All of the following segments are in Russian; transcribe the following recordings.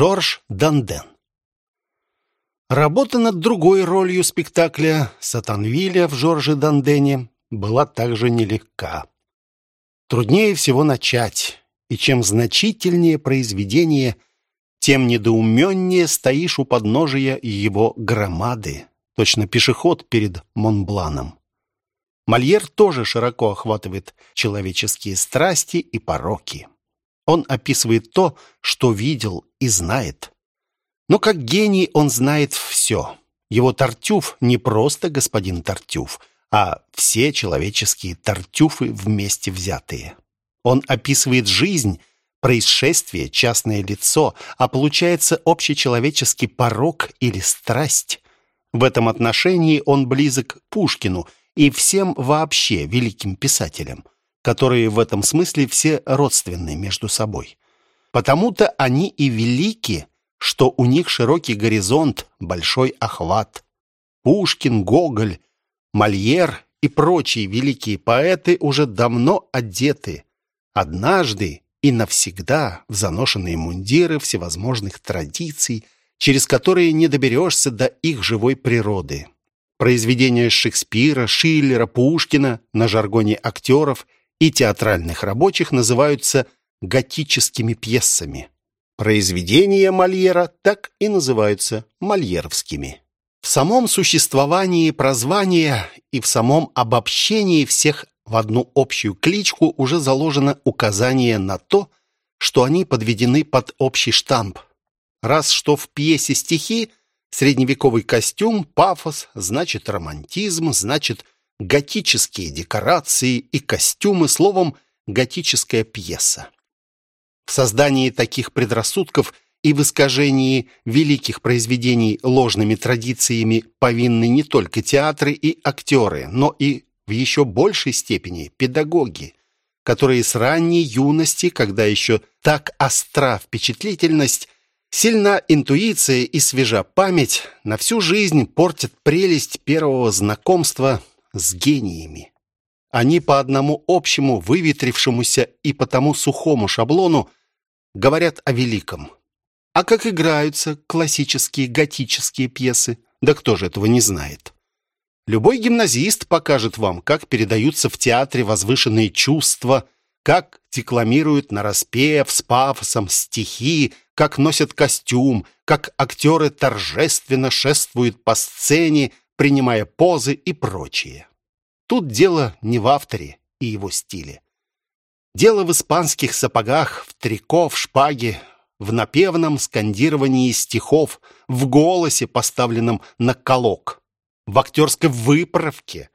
Жорж Данден. Работа над другой ролью спектакля Сатанвиля в Жорже Дандене была также нелегка. Труднее всего начать, и чем значительнее произведение, тем недоуменнее стоишь у подножия его громады, точно пешеход перед Монбланом. Мольер тоже широко охватывает человеческие страсти и пороки. Он описывает то, что видел и знает. Но как гений он знает все. Его Тартюф не просто господин Тартюф, а все человеческие Тартюфы вместе взятые. Он описывает жизнь, происшествие, частное лицо, а получается общечеловеческий порок или страсть. В этом отношении он близок к Пушкину и всем вообще великим писателям, которые в этом смысле все родственны между собой. Потому-то они и велики, что у них широкий горизонт, большой охват. Пушкин, Гоголь, Мольер и прочие великие поэты уже давно одеты, однажды и навсегда в заношенные мундиры всевозможных традиций, через которые не доберешься до их живой природы. Произведения Шекспира, Шиллера, Пушкина на жаргоне актеров и театральных рабочих называются готическими пьесами. Произведения Мольера так и называются мольеровскими. В самом существовании прозвания и в самом обобщении всех в одну общую кличку уже заложено указание на то, что они подведены под общий штамп. Раз что в пьесе стихи, средневековый костюм, пафос, значит романтизм, значит готические декорации и костюмы, словом, готическая пьеса. В создании таких предрассудков и в искажении великих произведений ложными традициями повинны не только театры и актеры, но и в еще большей степени педагоги, которые с ранней юности, когда еще так остра впечатлительность, сильна интуиция и свежа память, на всю жизнь портят прелесть первого знакомства с гениями. Они по одному общему, выветрившемуся и потому сухому шаблону говорят о великом. А как играются классические готические пьесы? Да кто же этого не знает? Любой гимназист покажет вам, как передаются в театре возвышенные чувства, как декламируют нараспев с пафосом стихи, как носят костюм, как актеры торжественно шествуют по сцене, принимая позы и прочее. Тут дело не в авторе и его стиле. Дело в испанских сапогах, в трико, в шпаге, в напевном скандировании стихов, в голосе, поставленном на колок, в актерской выправке,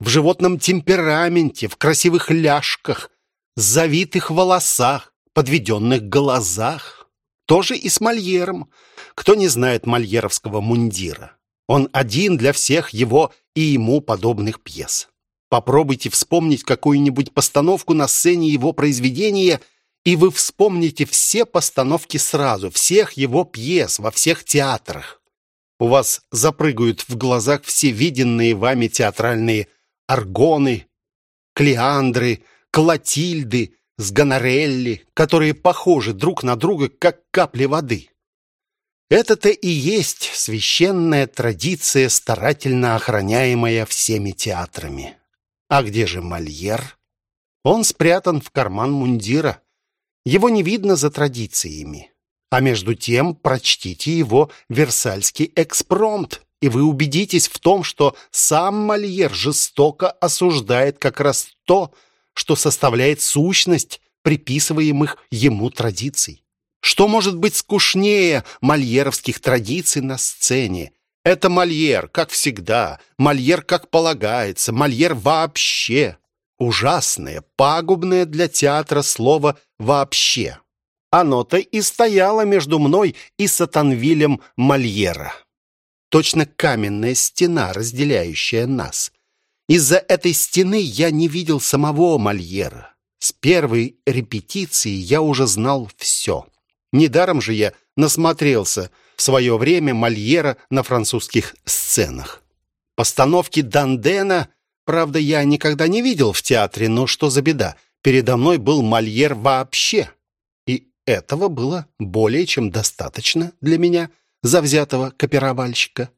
в животном темпераменте, в красивых ляжках, завитых волосах, подведенных глазах. Тоже и с Мольером. Кто не знает мольеровского мундира? Он один для всех его и ему подобных пьес. Попробуйте вспомнить какую-нибудь постановку на сцене его произведения, и вы вспомните все постановки сразу, всех его пьес во всех театрах. У вас запрыгают в глазах все виденные вами театральные аргоны, клеандры, клотильды, сгонорелли, которые похожи друг на друга, как капли воды. Это-то и есть священная традиция, старательно охраняемая всеми театрами. А где же Мольер? Он спрятан в карман мундира. Его не видно за традициями. А между тем прочтите его «Версальский экспромт», и вы убедитесь в том, что сам Мольер жестоко осуждает как раз то, что составляет сущность приписываемых ему традиций. Что может быть скучнее мольеровских традиций на сцене? Это Мольер, как всегда, Мольер, как полагается, Мольер вообще. Ужасное, пагубное для театра слово «вообще». Оно-то и стояло между мной и Сатанвилем Мольера. Точно каменная стена, разделяющая нас. Из-за этой стены я не видел самого Мольера. С первой репетиции я уже знал все. Недаром же я насмотрелся в свое время Мольера на французских сценах. Постановки Дандена, правда, я никогда не видел в театре, но что за беда? Передо мной был Мольер вообще. И этого было более чем достаточно для меня, завзятого копировальщика.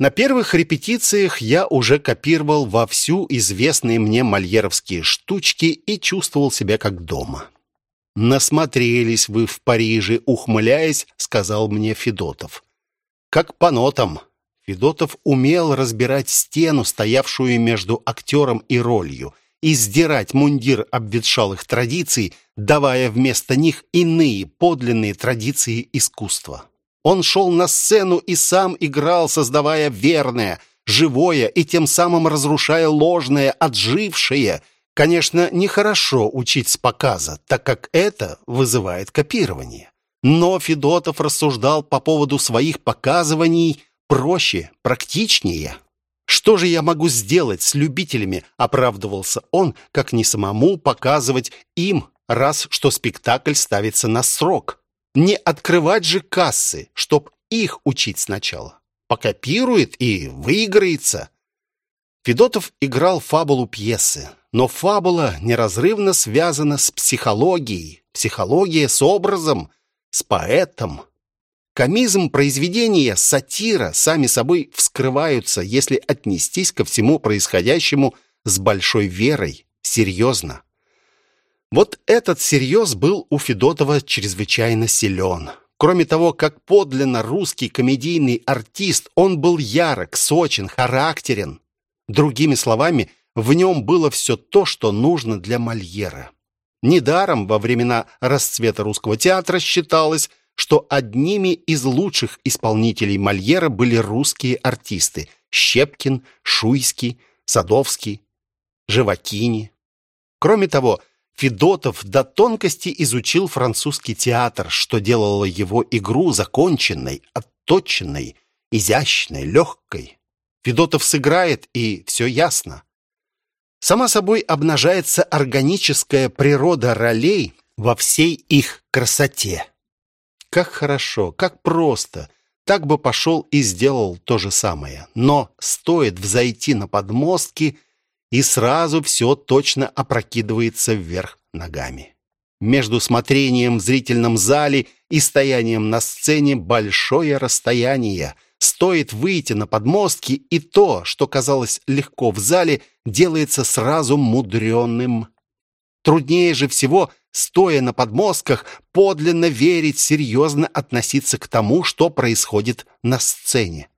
На первых репетициях я уже копировал вовсю известные мне мольеровские штучки и чувствовал себя как дома. «Насмотрелись вы в Париже», — ухмыляясь, сказал мне Федотов. «Как по нотам». Федотов умел разбирать стену, стоявшую между актером и ролью, и сдирать мундир обветшалых традиций, давая вместо них иные подлинные традиции искусства. Он шел на сцену и сам играл, создавая верное, живое и тем самым разрушая ложное, отжившее. Конечно, нехорошо учить с показа, так как это вызывает копирование. Но Федотов рассуждал по поводу своих показываний проще, практичнее. «Что же я могу сделать с любителями?» — оправдывался он, как не самому показывать им, раз что спектакль ставится на срок. Не открывать же кассы, чтоб их учить сначала. Покопирует и выиграется. Федотов играл фабулу пьесы, но фабула неразрывно связана с психологией, психология с образом, с поэтом. Комизм произведения, сатира сами собой вскрываются, если отнестись ко всему происходящему с большой верой, серьезно. Вот этот серьез был у Федотова чрезвычайно силен. Кроме того, как подлинно русский комедийный артист, он был ярок, сочен, характерен. Другими словами, в нем было все то, что нужно для Мольера. Недаром во времена расцвета русского театра считалось, что одними из лучших исполнителей Мольера были русские артисты Щепкин, Шуйский, Садовский, Живакини. Кроме того, Федотов до тонкости изучил французский театр, что делало его игру законченной, отточенной, изящной, легкой. Федотов сыграет, и все ясно. Сама собой обнажается органическая природа ролей во всей их красоте. Как хорошо, как просто. Так бы пошел и сделал то же самое. Но стоит взойти на подмостки, и сразу все точно опрокидывается вверх ногами. Между смотрением в зрительном зале и стоянием на сцене большое расстояние. Стоит выйти на подмостки, и то, что казалось легко в зале, делается сразу мудреным. Труднее же всего, стоя на подмостках, подлинно верить, серьезно относиться к тому, что происходит на сцене.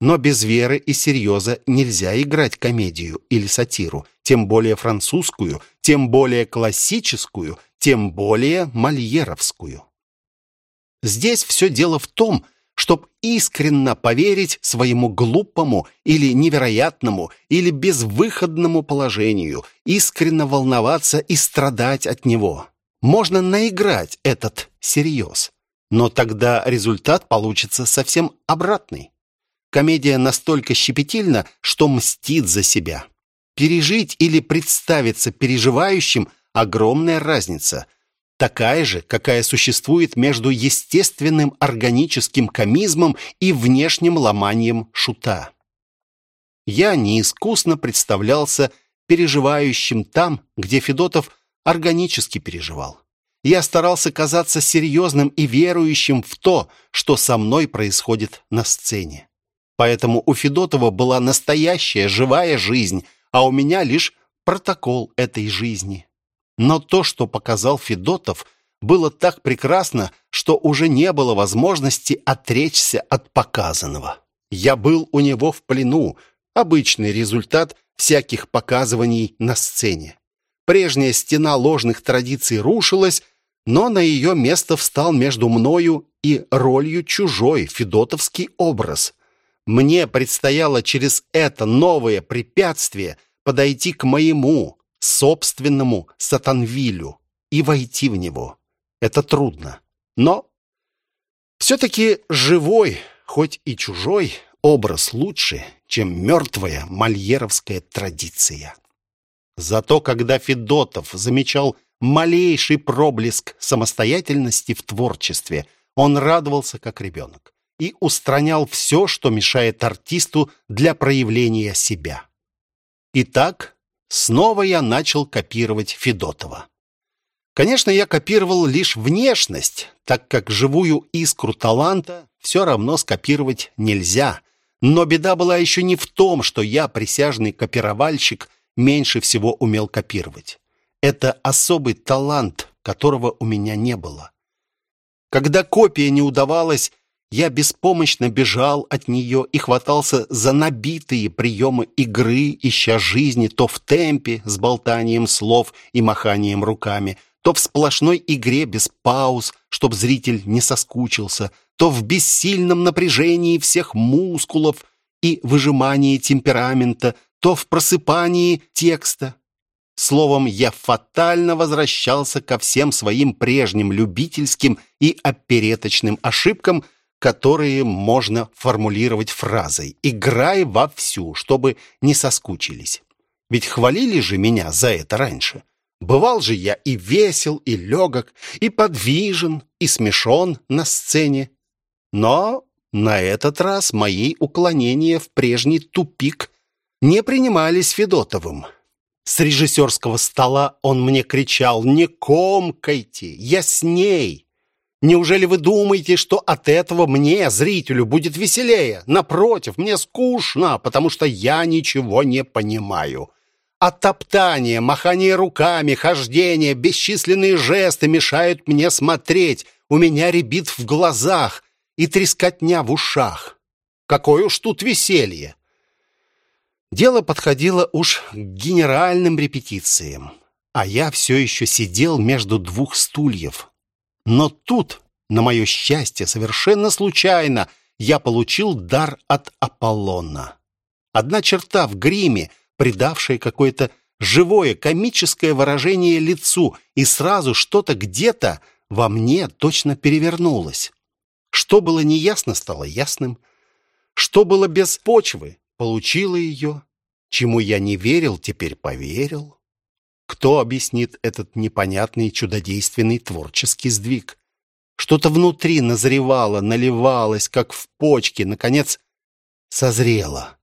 Но без веры и серьеза нельзя играть комедию или сатиру, тем более французскую, тем более классическую, тем более мольеровскую. Здесь все дело в том, чтобы искренно поверить своему глупому или невероятному или безвыходному положению, искренно волноваться и страдать от него. Можно наиграть этот серьез, но тогда результат получится совсем обратный. Комедия настолько щепетильна, что мстит за себя. Пережить или представиться переживающим – огромная разница. Такая же, какая существует между естественным органическим комизмом и внешним ломанием шута. Я неискусно представлялся переживающим там, где Федотов органически переживал. Я старался казаться серьезным и верующим в то, что со мной происходит на сцене. Поэтому у Федотова была настоящая живая жизнь, а у меня лишь протокол этой жизни. Но то, что показал Федотов, было так прекрасно, что уже не было возможности отречься от показанного. Я был у него в плену, обычный результат всяких показываний на сцене. Прежняя стена ложных традиций рушилась, но на ее место встал между мною и ролью чужой федотовский образ. Мне предстояло через это новое препятствие подойти к моему собственному Сатанвилю и войти в него. Это трудно. Но все-таки живой, хоть и чужой, образ лучше, чем мертвая мольеровская традиция. Зато когда Федотов замечал малейший проблеск самостоятельности в творчестве, он радовался как ребенок и устранял все, что мешает артисту для проявления себя. Итак, снова я начал копировать Федотова. Конечно, я копировал лишь внешность, так как живую искру таланта все равно скопировать нельзя. Но беда была еще не в том, что я, присяжный копировальщик, меньше всего умел копировать. Это особый талант, которого у меня не было. Когда копия не удавалась, я беспомощно бежал от нее и хватался за набитые приемы игры, ища жизни то в темпе с болтанием слов и маханием руками, то в сплошной игре без пауз, чтоб зритель не соскучился, то в бессильном напряжении всех мускулов и выжимании темперамента, то в просыпании текста. Словом, я фатально возвращался ко всем своим прежним любительским и опереточным ошибкам, которые можно формулировать фразой «играй вовсю», чтобы не соскучились. Ведь хвалили же меня за это раньше. Бывал же я и весел, и легок, и подвижен, и смешон на сцене. Но на этот раз мои уклонения в прежний тупик не принимались Федотовым. С режиссерского стола он мне кричал «Не комкайте! Я с ней!» Неужели вы думаете, что от этого мне, зрителю, будет веселее? Напротив, мне скучно, потому что я ничего не понимаю. А топтание, махание руками, хождение, бесчисленные жесты мешают мне смотреть. У меня рябит в глазах и трескотня в ушах. Какое уж тут веселье! Дело подходило уж к генеральным репетициям, а я все еще сидел между двух стульев. Но тут, на мое счастье, совершенно случайно, я получил дар от Аполлона. Одна черта в гриме, придавшая какое-то живое комическое выражение лицу, и сразу что-то где-то во мне точно перевернулось. Что было неясно, стало ясным. Что было без почвы, получила ее. Чему я не верил, теперь поверил. Кто объяснит этот непонятный чудодейственный творческий сдвиг? Что-то внутри назревало, наливалось, как в почке, наконец созрело.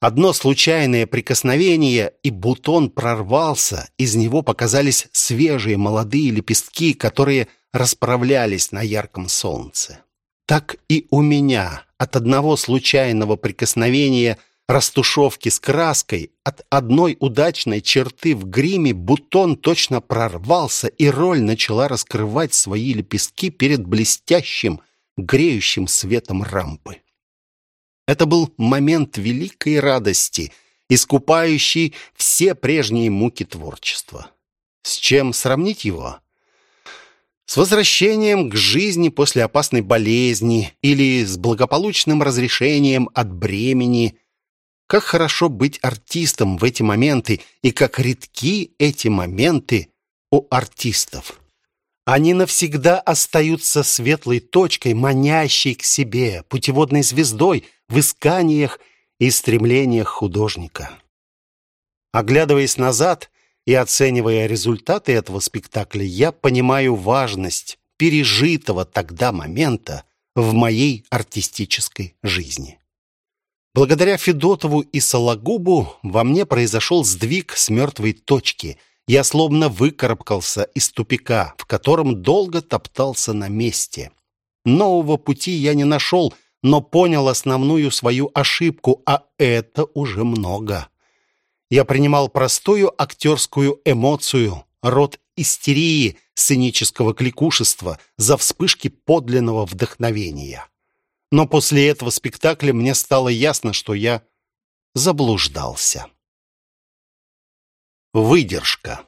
Одно случайное прикосновение, и бутон прорвался, из него показались свежие молодые лепестки, которые расправлялись на ярком солнце. Так и у меня от одного случайного прикосновения растушевки с краской, от одной удачной черты в гриме бутон точно прорвался, и роль начала раскрывать свои лепестки перед блестящим, греющим светом рампы. Это был момент великой радости, искупающий все прежние муки творчества. С чем сравнить его? с возвращением к жизни после опасной болезни или с благополучным разрешением от бремени. Как хорошо быть артистом в эти моменты, и как редки эти моменты у артистов. Они навсегда остаются светлой точкой, манящей к себе, путеводной звездой в исканиях и стремлениях художника. Оглядываясь назад, и оценивая результаты этого спектакля, я понимаю важность пережитого тогда момента в моей артистической жизни. Благодаря Федотову и Сологубу во мне произошел сдвиг с мертвой точки. Я словно выкарабкался из тупика, в котором долго топтался на месте. Нового пути я не нашел, но понял основную свою ошибку, а это уже много. Я принимал простую актерскую эмоцию, род истерии, сценического кликушества за вспышки подлинного вдохновения. Но после этого спектакля мне стало ясно, что я заблуждался. Выдержка.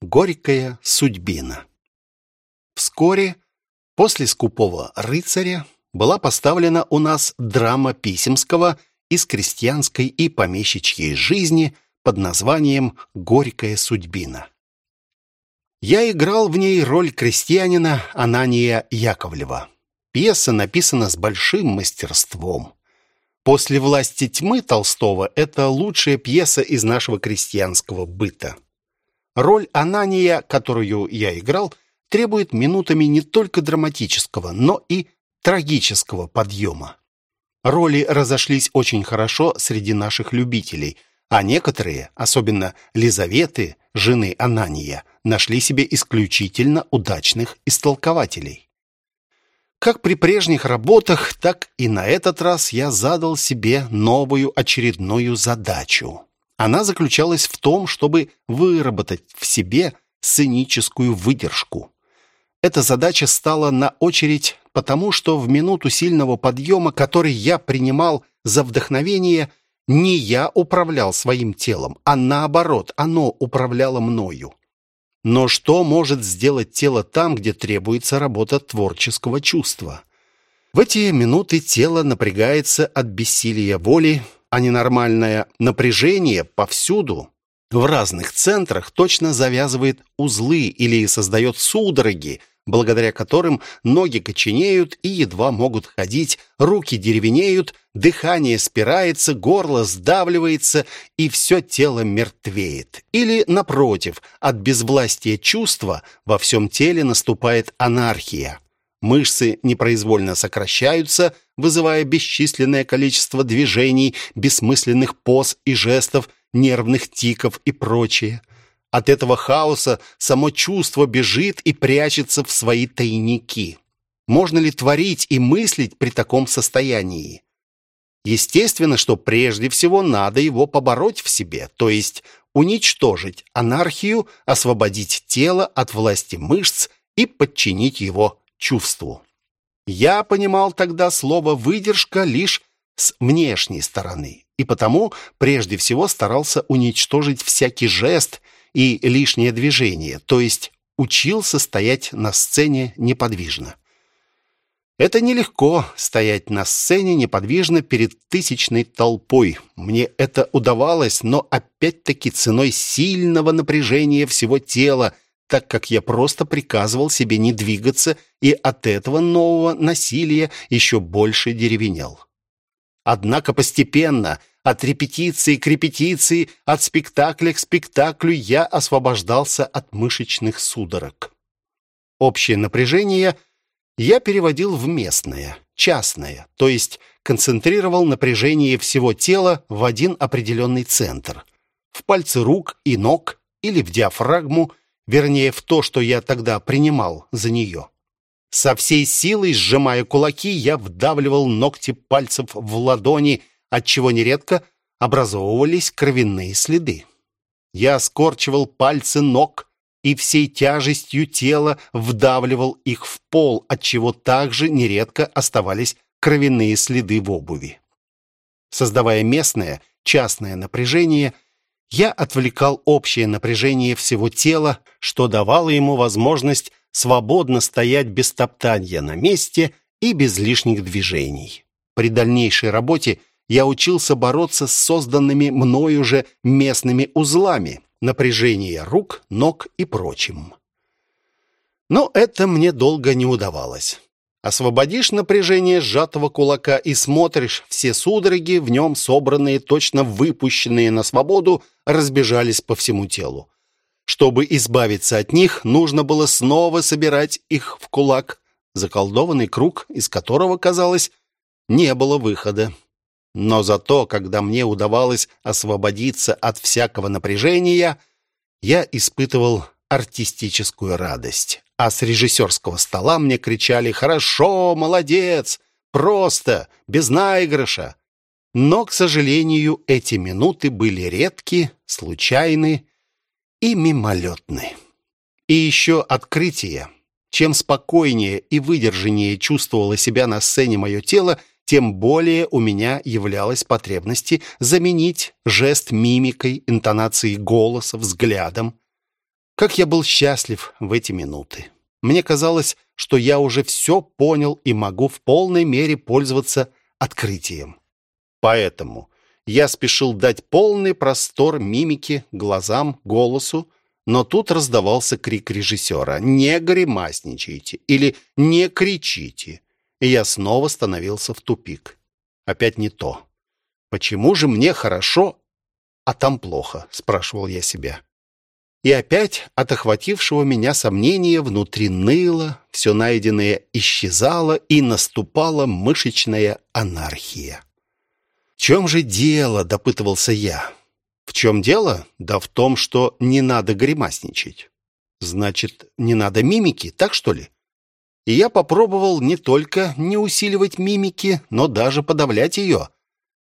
Горькая судьбина. Вскоре, после «Скупого рыцаря», была поставлена у нас драма Писемского из крестьянской и помещичьей жизни под названием «Горькая судьбина». Я играл в ней роль крестьянина Анания Яковлева. Пьеса написана с большим мастерством. После «Власти тьмы» Толстого это лучшая пьеса из нашего крестьянского быта. Роль Анания, которую я играл, требует минутами не только драматического, но и трагического подъема. Роли разошлись очень хорошо среди наших любителей. А некоторые, особенно Лизаветы, жены Анания, нашли себе исключительно удачных истолкователей. Как при прежних работах, так и на этот раз я задал себе новую очередную задачу. Она заключалась в том, чтобы выработать в себе сценическую выдержку. Эта задача стала на очередь потому, что в минуту сильного подъема, который я принимал за вдохновение, не я управлял своим телом, а наоборот, оно управляло мною. Но что может сделать тело там, где требуется работа творческого чувства? В эти минуты тело напрягается от бессилия воли, а ненормальное напряжение повсюду, в разных центрах, точно завязывает узлы или создает судороги, благодаря которым ноги коченеют и едва могут ходить, руки деревенеют, дыхание спирается, горло сдавливается и все тело мертвеет. Или, напротив, от безвластия чувства во всем теле наступает анархия. Мышцы непроизвольно сокращаются, вызывая бесчисленное количество движений, бессмысленных поз и жестов, нервных тиков и прочее. От этого хаоса само чувство бежит и прячется в свои тайники. Можно ли творить и мыслить при таком состоянии? Естественно, что прежде всего надо его побороть в себе, то есть уничтожить анархию, освободить тело от власти мышц и подчинить его чувству. Я понимал тогда слово «выдержка» лишь с внешней стороны, и потому прежде всего старался уничтожить всякий жест и лишнее движение, то есть учился стоять на сцене неподвижно. Это нелегко стоять на сцене неподвижно перед тысячной толпой. Мне это удавалось, но опять-таки ценой сильного напряжения всего тела, так как я просто приказывал себе не двигаться и от этого нового насилия еще больше деревенел. Однако постепенно от репетиции к репетиции, от спектакля к спектаклю я освобождался от мышечных судорог. Общее напряжение я переводил в местное, частное, то есть концентрировал напряжение всего тела в один определенный центр. В пальцы рук и ног или в диафрагму, вернее, в то, что я тогда принимал за нее. Со всей силой, сжимая кулаки, я вдавливал ногти пальцев в ладони отчего нередко образовывались кровяные следы. Я скорчивал пальцы ног и всей тяжестью тела вдавливал их в пол, отчего также нередко оставались кровяные следы в обуви. Создавая местное, частное напряжение, я отвлекал общее напряжение всего тела, что давало ему возможность свободно стоять без топтания на месте и без лишних движений. При дальнейшей работе я учился бороться с созданными мною же местными узлами, напряжение рук, ног и прочим. Но это мне долго не удавалось. Освободишь напряжение сжатого кулака и смотришь, все судороги, в нем собранные, точно выпущенные на свободу, разбежались по всему телу. Чтобы избавиться от них, нужно было снова собирать их в кулак, заколдованный круг, из которого, казалось, не было выхода. Но зато, когда мне удавалось освободиться от всякого напряжения, я испытывал артистическую радость. А с режиссерского стола мне кричали «Хорошо, молодец! Просто, без наигрыша!» Но, к сожалению, эти минуты были редки, случайны и мимолетны. И еще открытие. Чем спокойнее и выдержаннее чувствовало себя на сцене мое тело, тем более у меня являлась потребность заменить жест мимикой, интонацией голоса, взглядом. Как я был счастлив в эти минуты. Мне казалось, что я уже все понял и могу в полной мере пользоваться открытием. Поэтому я спешил дать полный простор мимике, глазам, голосу, но тут раздавался крик режиссера «Не гримасничайте» или «Не кричите» и я снова становился в тупик. Опять не то. «Почему же мне хорошо, а там плохо?» — спрашивал я себя. И опять от охватившего меня сомнения внутри ныло, все найденное исчезало, и наступала мышечная анархия. «В чем же дело?» — допытывался я. В чем дело? Да в том, что не надо гримасничать. Значит, не надо мимики, так что ли? И я попробовал не только не усиливать мимики, но даже подавлять ее.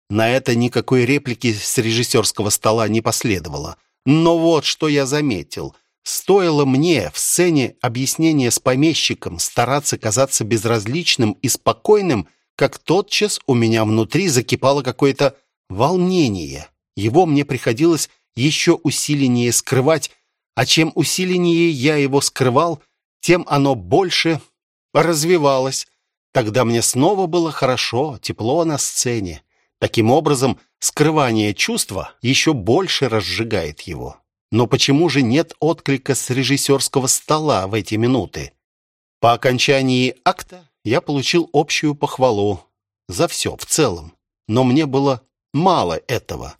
На это никакой реплики с режиссерского стола не последовало. Но вот что я заметил. Стоило мне в сцене объяснения с помещиком стараться казаться безразличным и спокойным, как тотчас у меня внутри закипало какое-то волнение. Его мне приходилось еще усиленнее скрывать, а чем усиленнее я его скрывал, тем оно больше развивалось. Тогда мне снова было хорошо, тепло на сцене. Таким образом, скрывание чувства еще больше разжигает его. Но почему же нет отклика с режиссерского стола в эти минуты? По окончании акта я получил общую похвалу за все в целом, но мне было мало этого.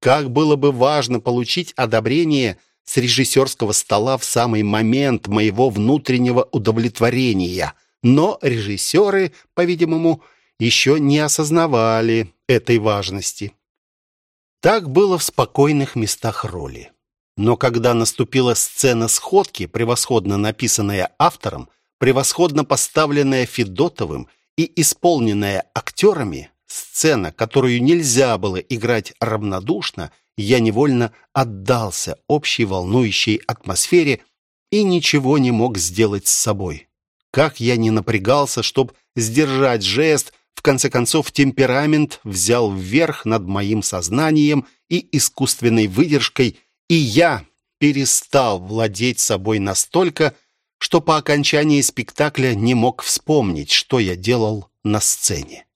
Как было бы важно получить одобрение с режиссерского стола в самый момент моего внутреннего удовлетворения. Но режиссеры, по-видимому, еще не осознавали этой важности. Так было в спокойных местах роли. Но когда наступила сцена сходки, превосходно написанная автором, превосходно поставленная Федотовым и исполненная актерами, сцена, которую нельзя было играть равнодушно, я невольно отдался общей волнующей атмосфере и ничего не мог сделать с собой. Как я не напрягался, чтобы сдержать жест, в конце концов, темперамент взял вверх над моим сознанием и искусственной выдержкой, и я перестал владеть собой настолько, что по окончании спектакля не мог вспомнить, что я делал на сцене.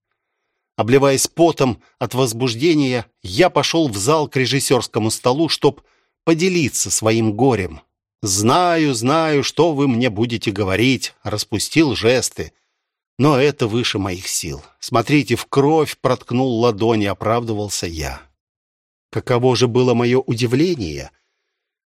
Обливаясь потом от возбуждения, я пошел в зал к режиссерскому столу, чтобы поделиться своим горем. «Знаю, знаю, что вы мне будете говорить», — распустил жесты. Но это выше моих сил. Смотрите, в кровь проткнул ладони, оправдывался я. Каково же было мое удивление,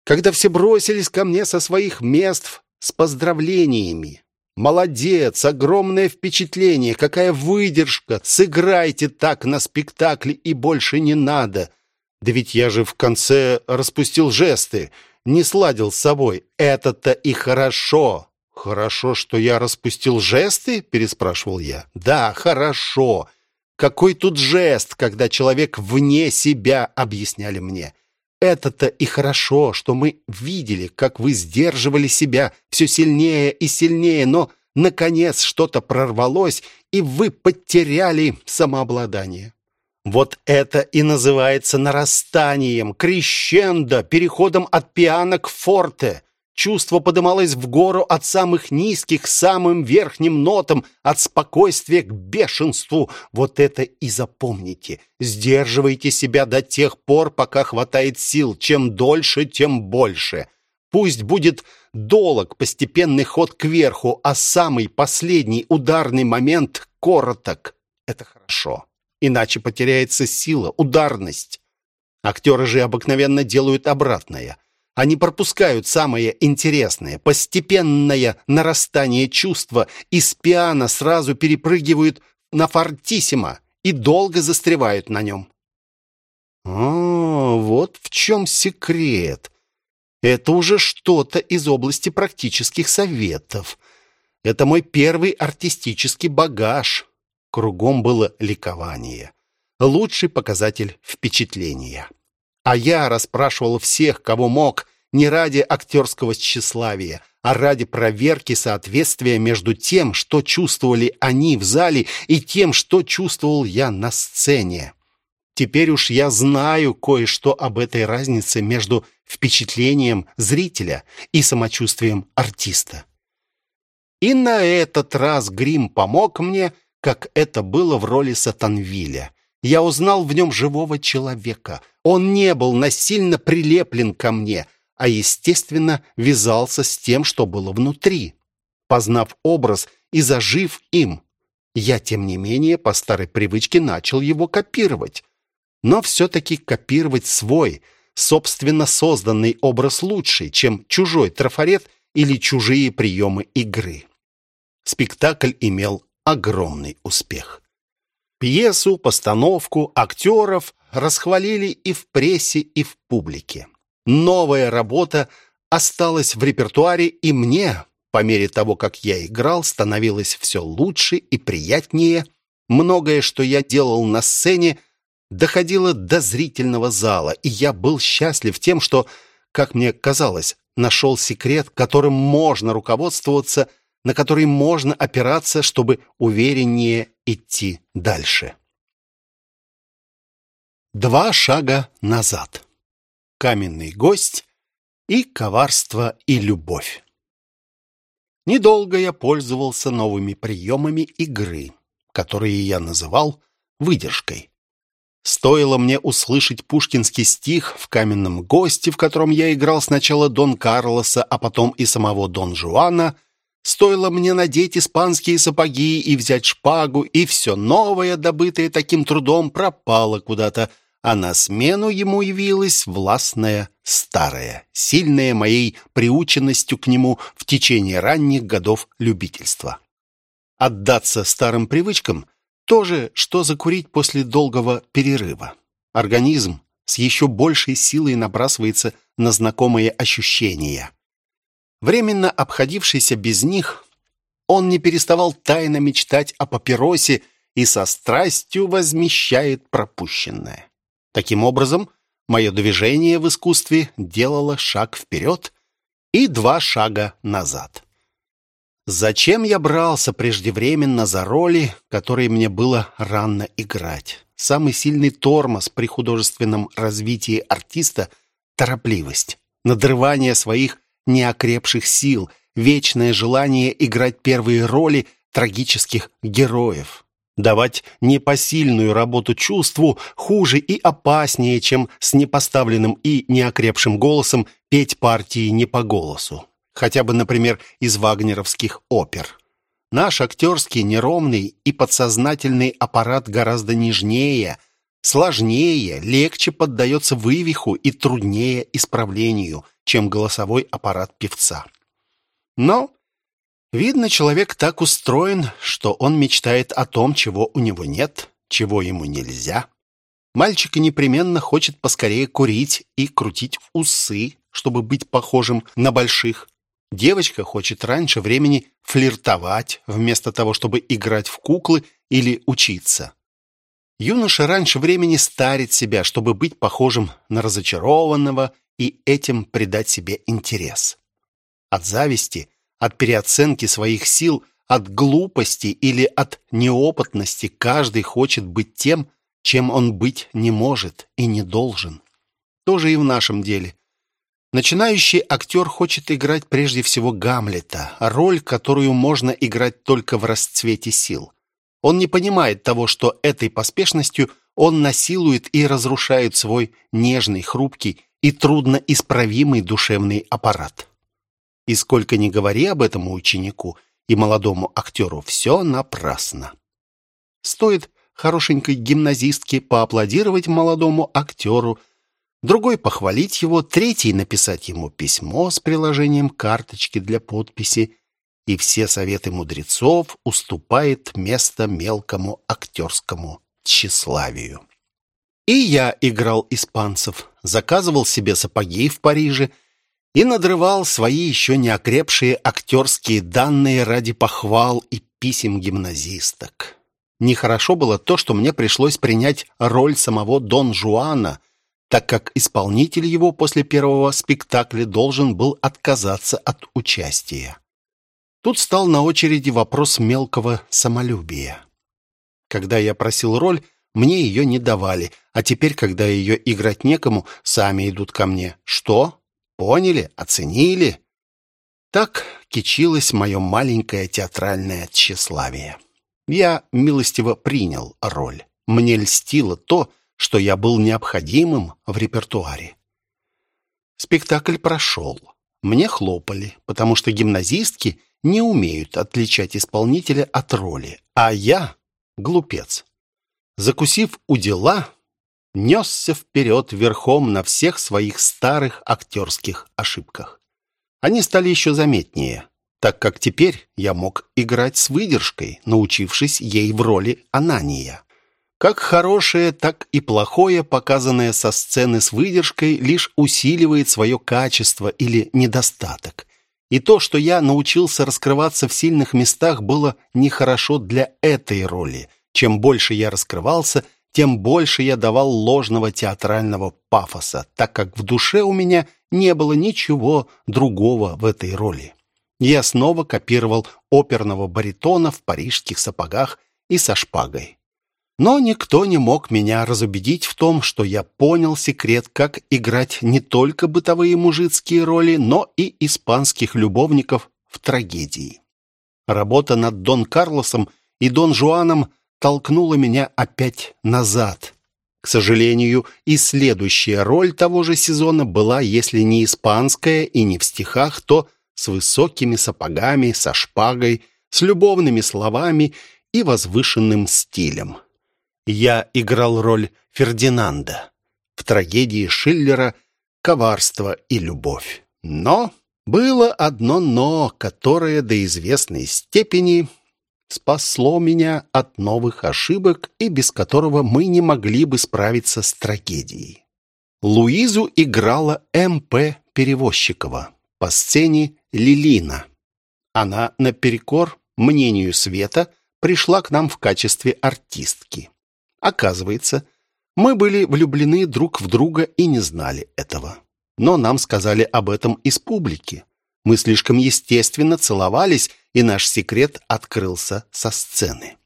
когда все бросились ко мне со своих мест с поздравлениями. Молодец, огромное впечатление, какая выдержка. Сыграйте так на спектакле и больше не надо. Да ведь я же в конце распустил жесты, не сладил с собой. Это-то и хорошо. «Хорошо, что я распустил жесты?» — переспрашивал я. «Да, хорошо. Какой тут жест, когда человек вне себя?» — объясняли мне. «Это-то и хорошо, что мы видели, как вы сдерживали себя все сильнее и сильнее, но, наконец, что-то прорвалось, и вы потеряли самообладание». Вот это и называется нарастанием, крещендо, переходом от пиано к форте. Чувство подымалось в гору от самых низких к самым верхним нотам, от спокойствия к бешенству. Вот это и запомните. Сдерживайте себя до тех пор, пока хватает сил. Чем дольше, тем больше. Пусть будет долг, постепенный ход кверху, а самый последний ударный момент короток. Это хорошо. Иначе потеряется сила, ударность. Актеры же обыкновенно делают обратное. Они пропускают самое интересное, постепенное нарастание чувства, и с пиано сразу перепрыгивают на фортиссимо и долго застревают на нем. О, вот в чем секрет. Это уже что-то из области практических советов. Это мой первый артистический багаж. Кругом было ликование. Лучший показатель впечатления. А я расспрашивал всех, кого мог, не ради актерского тщеславия, а ради проверки соответствия между тем, что чувствовали они в зале, и тем, что чувствовал я на сцене. Теперь уж я знаю кое-что об этой разнице между впечатлением зрителя и самочувствием артиста. И на этот раз грим помог мне, как это было в роли Сатанвиля. Я узнал в нем живого человека. Он не был насильно прилеплен ко мне, а, естественно, вязался с тем, что было внутри. Познав образ и зажив им, я, тем не менее, по старой привычке начал его копировать. Но все-таки копировать свой, собственно созданный образ лучше, чем чужой трафарет или чужие приемы игры. Спектакль имел огромный успех. Пьесу, постановку, актеров расхвалили и в прессе, и в публике. Новая работа осталась в репертуаре, и мне, по мере того, как я играл, становилось все лучше и приятнее. Многое, что я делал на сцене, доходило до зрительного зала, и я был счастлив тем, что, как мне казалось, нашел секрет, которым можно руководствоваться, на который можно опираться, чтобы увереннее идти дальше. Два шага назад. Каменный гость и коварство и любовь. Недолго я пользовался новыми приемами игры, которые я называл выдержкой. Стоило мне услышать пушкинский стих в «Каменном госте», в котором я играл сначала Дон Карлоса, а потом и самого Дон Жуана, стоило мне надеть испанские сапоги и взять шпагу, и все новое, добытое таким трудом, пропало куда-то, а на смену ему явилась властная старая, сильная моей приученностью к нему в течение ранних годов любительства. Отдаться старым привычкам то же, что закурить после долгого перерыва. Организм с еще большей силой набрасывается на знакомые ощущения. Временно обходившийся без них, он не переставал тайно мечтать о папиросе и со страстью возмещает пропущенное. Таким образом, мое движение в искусстве делало шаг вперед и два шага назад. Зачем я брался преждевременно за роли, которые мне было рано играть? Самый сильный тормоз при художественном развитии артиста — торопливость, надрывание своих неокрепших сил, вечное желание играть первые роли трагических героев. Давать непосильную работу чувству хуже и опаснее, чем с непоставленным и неокрепшим голосом петь партии не по голосу хотя бы, например, из вагнеровских опер. Наш актерский неровный и подсознательный аппарат гораздо нежнее, сложнее, легче поддается вывиху и труднее исправлению, чем голосовой аппарат певца. Но, видно, человек так устроен, что он мечтает о том, чего у него нет, чего ему нельзя. Мальчик непременно хочет поскорее курить и крутить усы, чтобы быть похожим на больших. Девочка хочет раньше времени флиртовать, вместо того, чтобы играть в куклы или учиться. Юноша раньше времени старит себя, чтобы быть похожим на разочарованного и этим придать себе интерес. От зависти, от переоценки своих сил, от глупости или от неопытности каждый хочет быть тем, чем он быть не может и не должен. Тоже и в нашем деле. Начинающий актер хочет играть прежде всего Гамлета, роль, которую можно играть только в расцвете сил. Он не понимает того, что этой поспешностью он насилует и разрушает свой нежный, хрупкий и трудноисправимый душевный аппарат. И сколько ни говори об этом ученику и молодому актеру, все напрасно. Стоит хорошенькой гимназистке поаплодировать молодому актеру – другой похвалить его, третий написать ему письмо с приложением карточки для подписи, и все советы мудрецов уступает место мелкому актерскому тщеславию. И я играл испанцев, заказывал себе сапоги в Париже и надрывал свои еще не окрепшие актерские данные ради похвал и писем гимназисток. Нехорошо было то, что мне пришлось принять роль самого Дон Жуана – так как исполнитель его после первого спектакля должен был отказаться от участия. Тут стал на очереди вопрос мелкого самолюбия. Когда я просил роль, мне ее не давали, а теперь, когда ее играть некому, сами идут ко мне. Что? Поняли? Оценили? Так кичилось мое маленькое театральное тщеславие. Я милостиво принял роль. Мне льстило то, что я был необходимым в репертуаре. Спектакль прошел. Мне хлопали, потому что гимназистки не умеют отличать исполнителя от роли, а я — глупец. Закусив у дела, несся вперед верхом на всех своих старых актерских ошибках. Они стали еще заметнее, так как теперь я мог играть с выдержкой, научившись ей в роли Анания. Как хорошее, так и плохое, показанное со сцены с выдержкой, лишь усиливает свое качество или недостаток. И то, что я научился раскрываться в сильных местах, было нехорошо для этой роли. Чем больше я раскрывался, тем больше я давал ложного театрального пафоса, так как в душе у меня не было ничего другого в этой роли. Я снова копировал оперного баритона в парижских сапогах и со шпагой. Но никто не мог меня разубедить в том, что я понял секрет, как играть не только бытовые мужицкие роли, но и испанских любовников в трагедии. Работа над Дон Карлосом и Дон Жуаном толкнула меня опять назад. К сожалению, и следующая роль того же сезона была, если не испанская и не в стихах, то с высокими сапогами, со шпагой, с любовными словами и возвышенным стилем. Я играл роль Фердинанда в трагедии Шиллера «Коварство и любовь». Но было одно «но», которое до известной степени спасло меня от новых ошибок и без которого мы не могли бы справиться с трагедией. Луизу играла М.П. Перевозчикова по сцене Лилина. Она наперекор мнению света пришла к нам в качестве артистки. Оказывается, мы были влюблены друг в друга и не знали этого. Но нам сказали об этом из публики. Мы слишком естественно целовались, и наш секрет открылся со сцены.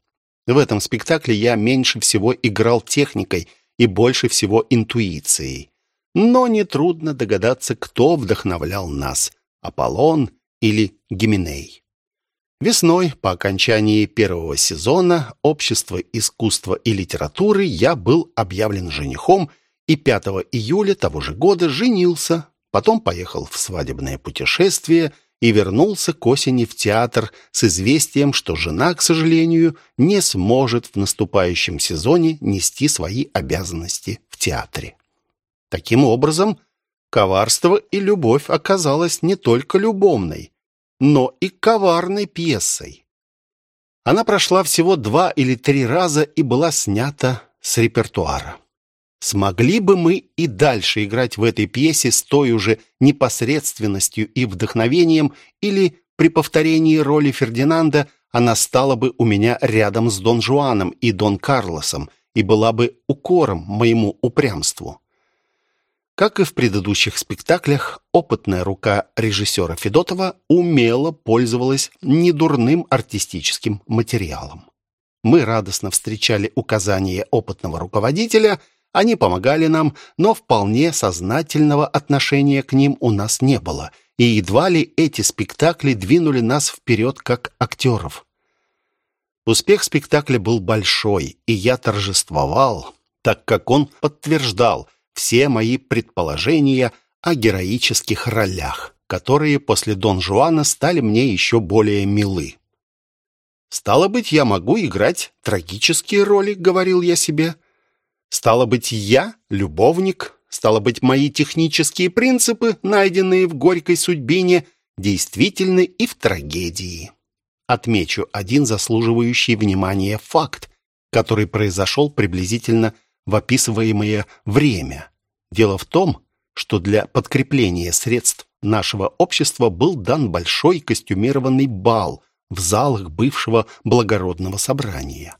В этом спектакле я меньше всего играл техникой и больше всего интуицией. Но нетрудно догадаться, кто вдохновлял нас – Аполлон или Гименей. Весной, по окончании первого сезона «Общество искусства и литературы» я был объявлен женихом и 5 июля того же года женился, потом поехал в свадебное путешествие и вернулся к осени в театр с известием, что жена, к сожалению, не сможет в наступающем сезоне нести свои обязанности в театре. Таким образом, коварство и любовь оказалась не только любовной – но и коварной пьесой. Она прошла всего два или три раза и была снята с репертуара. Смогли бы мы и дальше играть в этой пьесе с той же непосредственностью и вдохновением, или при повторении роли Фердинанда она стала бы у меня рядом с Дон Жуаном и Дон Карлосом и была бы укором моему упрямству. Как и в предыдущих спектаклях, опытная рука режиссера Федотова умело пользовалась недурным артистическим материалом. Мы радостно встречали указания опытного руководителя, они помогали нам, но вполне сознательного отношения к ним у нас не было, и едва ли эти спектакли двинули нас вперед как актеров. Успех спектакля был большой, и я торжествовал, так как он подтверждал – все мои предположения о героических ролях, которые после Дон Жуана стали мне еще более милы. «Стало быть, я могу играть трагические роли», — говорил я себе. «Стало быть, я любовник, стало быть, мои технические принципы, найденные в горькой судьбине, действительны и в трагедии». Отмечу один заслуживающий внимания факт, который произошел приблизительно в описываемое время. Дело в том, что для подкрепления средств нашего общества был дан большой костюмированный бал в залах бывшего благородного собрания.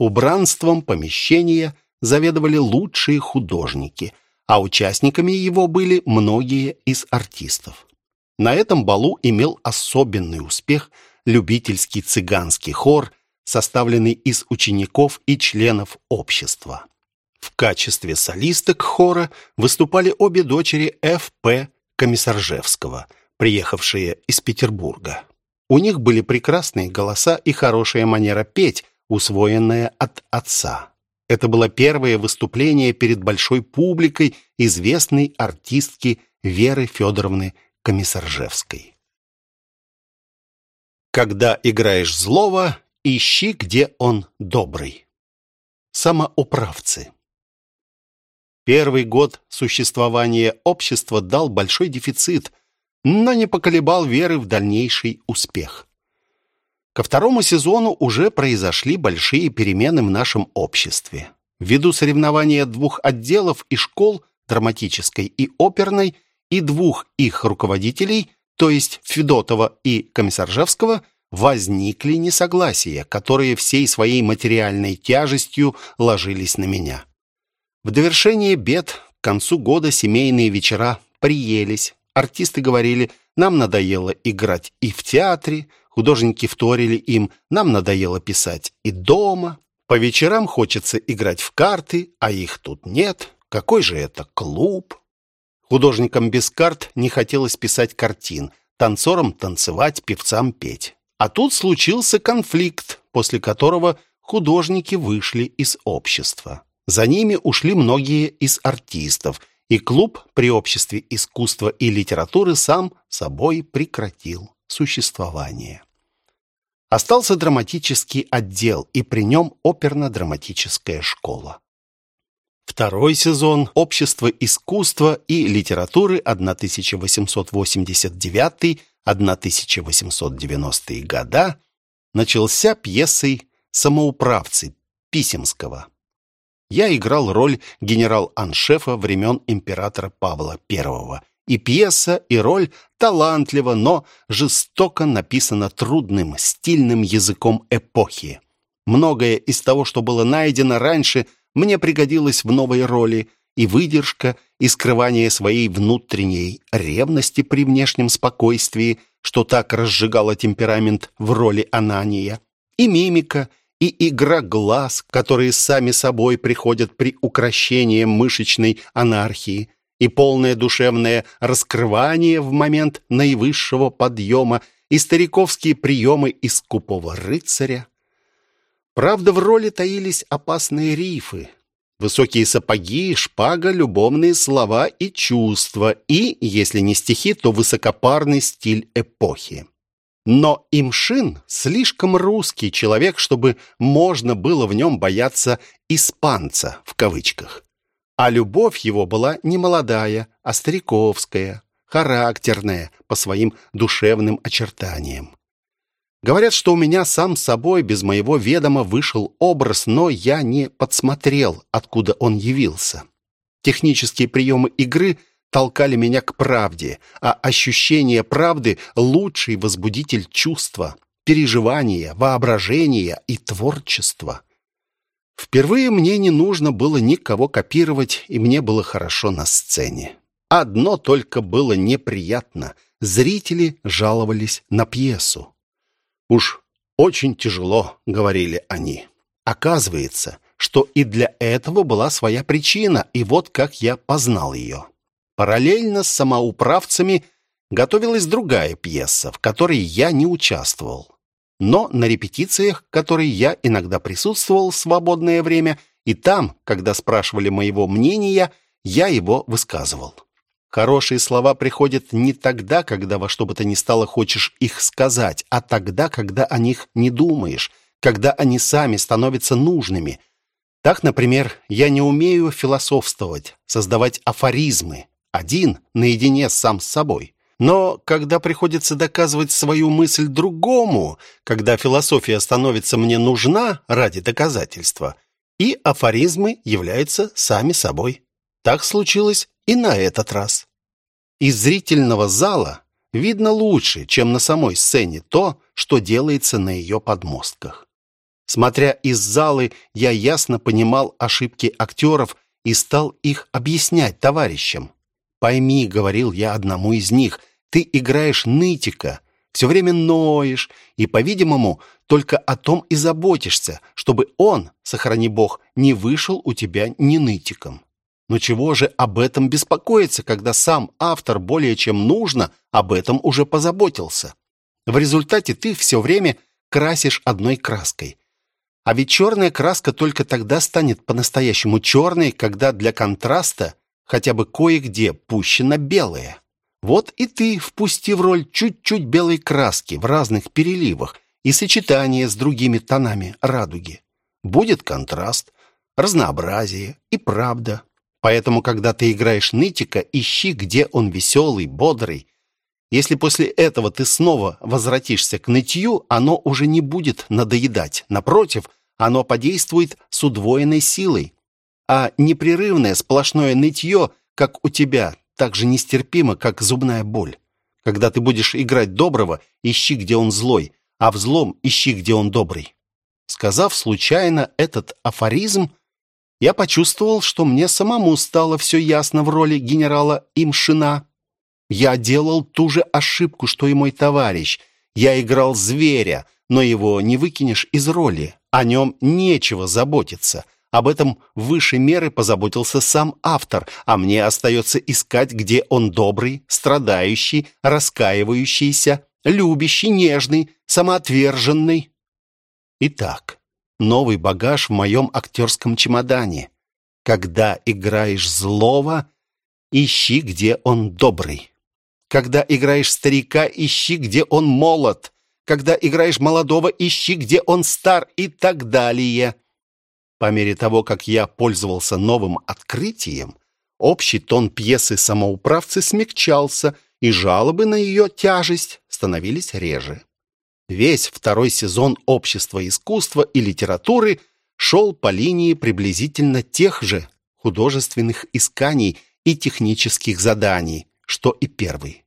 Убранством помещения заведовали лучшие художники, а участниками его были многие из артистов. На этом балу имел особенный успех любительский цыганский хор составленный из учеников и членов общества. В качестве солисток хора выступали обе дочери Ф.П. Комиссаржевского, приехавшие из Петербурга. У них были прекрасные голоса и хорошая манера петь, усвоенная от отца. Это было первое выступление перед большой публикой известной артистки Веры Федоровны Комиссаржевской. Когда играешь злого, Ищи, где он добрый. Самоуправцы. Первый год существования общества дал большой дефицит, но не поколебал веры в дальнейший успех. Ко второму сезону уже произошли большие перемены в нашем обществе. Ввиду соревнования двух отделов и школ, драматической и оперной, и двух их руководителей, то есть Федотова и Комиссаржевского, возникли несогласия, которые всей своей материальной тяжестью ложились на меня. В довершение бед к концу года семейные вечера приелись. Артисты говорили, нам надоело играть и в театре, художники вторили им, нам надоело писать и дома. По вечерам хочется играть в карты, а их тут нет. Какой же это клуб? Художникам без карт не хотелось писать картин, танцорам танцевать, певцам петь. А тут случился конфликт, после которого художники вышли из общества. За ними ушли многие из артистов, и клуб при обществе искусства и литературы сам собой прекратил существование. Остался драматический отдел, и при нем оперно-драматическая школа. Второй сезон «Общество искусства и литературы 1889 1890-е года начался пьесой «Самоуправцы» Писемского. Я играл роль генерал-аншефа времен императора Павла I. И пьеса, и роль талантливо, но жестоко написана трудным, стильным языком эпохи. Многое из того, что было найдено раньше, мне пригодилось в новой роли – и выдержка, и скрывание своей внутренней ревности при внешнем спокойствии, что так разжигало темперамент в роли Анания, и мимика, и игра глаз, которые сами собой приходят при укращении мышечной анархии, и полное душевное раскрывание в момент наивысшего подъема, и стариковские приемы из скупого рыцаря. Правда, в роли таились опасные рифы, Высокие сапоги, шпага, любовные слова и чувства, и, если не стихи, то высокопарный стиль эпохи. Но Имшин слишком русский человек, чтобы можно было в нем бояться «испанца» в кавычках. А любовь его была не молодая, а стариковская, характерная по своим душевным очертаниям. Говорят, что у меня сам собой без моего ведома вышел образ, но я не подсмотрел, откуда он явился. Технические приемы игры толкали меня к правде, а ощущение правды — лучший возбудитель чувства, переживания, воображения и творчества. Впервые мне не нужно было никого копировать, и мне было хорошо на сцене. Одно только было неприятно — зрители жаловались на пьесу. «Уж очень тяжело», — говорили они. Оказывается, что и для этого была своя причина, и вот как я познал ее. Параллельно с самоуправцами готовилась другая пьеса, в которой я не участвовал. Но на репетициях, в которой я иногда присутствовал в свободное время, и там, когда спрашивали моего мнения, я его высказывал. Хорошие слова приходят не тогда, когда во что бы то ни стало хочешь их сказать, а тогда, когда о них не думаешь, когда они сами становятся нужными. Так, например, я не умею философствовать, создавать афоризмы, один, наедине сам с собой. Но когда приходится доказывать свою мысль другому, когда философия становится мне нужна ради доказательства, и афоризмы являются сами собой. Так случилось и на этот раз. Из зрительного зала видно лучше, чем на самой сцене, то, что делается на ее подмостках. Смотря из залы, я ясно понимал ошибки актеров и стал их объяснять товарищам. «Пойми», — говорил я одному из них, — «ты играешь нытика, все время ноешь, и, по-видимому, только о том и заботишься, чтобы он, сохрани бог, не вышел у тебя не нытиком. Но чего же об этом беспокоиться, когда сам автор более чем нужно об этом уже позаботился? В результате ты все время красишь одной краской. А ведь черная краска только тогда станет по-настоящему черной, когда для контраста хотя бы кое-где пущена белая. Вот и ты впусти в роль чуть-чуть белой краски в разных переливах и сочетание с другими тонами радуги. Будет контраст, разнообразие и правда. Поэтому, когда ты играешь нытика, ищи, где он веселый, бодрый. Если после этого ты снова возвратишься к нытью, оно уже не будет надоедать. Напротив, оно подействует с удвоенной силой. А непрерывное сплошное нытье, как у тебя, так же нестерпимо, как зубная боль. Когда ты будешь играть доброго, ищи, где он злой, а в злом ищи, где он добрый. Сказав случайно этот афоризм, я почувствовал, что мне самому стало все ясно в роли генерала Имшина. Я делал ту же ошибку, что и мой товарищ. Я играл зверя, но его не выкинешь из роли. О нем нечего заботиться. Об этом выше меры позаботился сам автор, а мне остается искать, где он добрый, страдающий, раскаивающийся, любящий, нежный, самоотверженный. Итак, новый багаж в моем актерском чемодане. Когда играешь злого, ищи, где он добрый. Когда играешь старика, ищи, где он молод. Когда играешь молодого, ищи, где он стар и так далее. По мере того, как я пользовался новым открытием, общий тон пьесы «Самоуправцы» смягчался, и жалобы на ее тяжесть становились реже. Весь второй сезон общества искусства и литературы шел по линии приблизительно тех же художественных исканий и технических заданий, что и первый.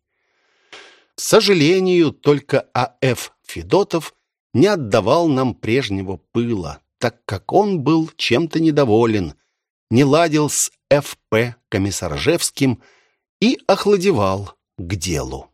К сожалению, только А.Ф. Федотов не отдавал нам прежнего пыла, так как он был чем-то недоволен, не ладил с Ф.П. Комиссаржевским и охладевал к делу.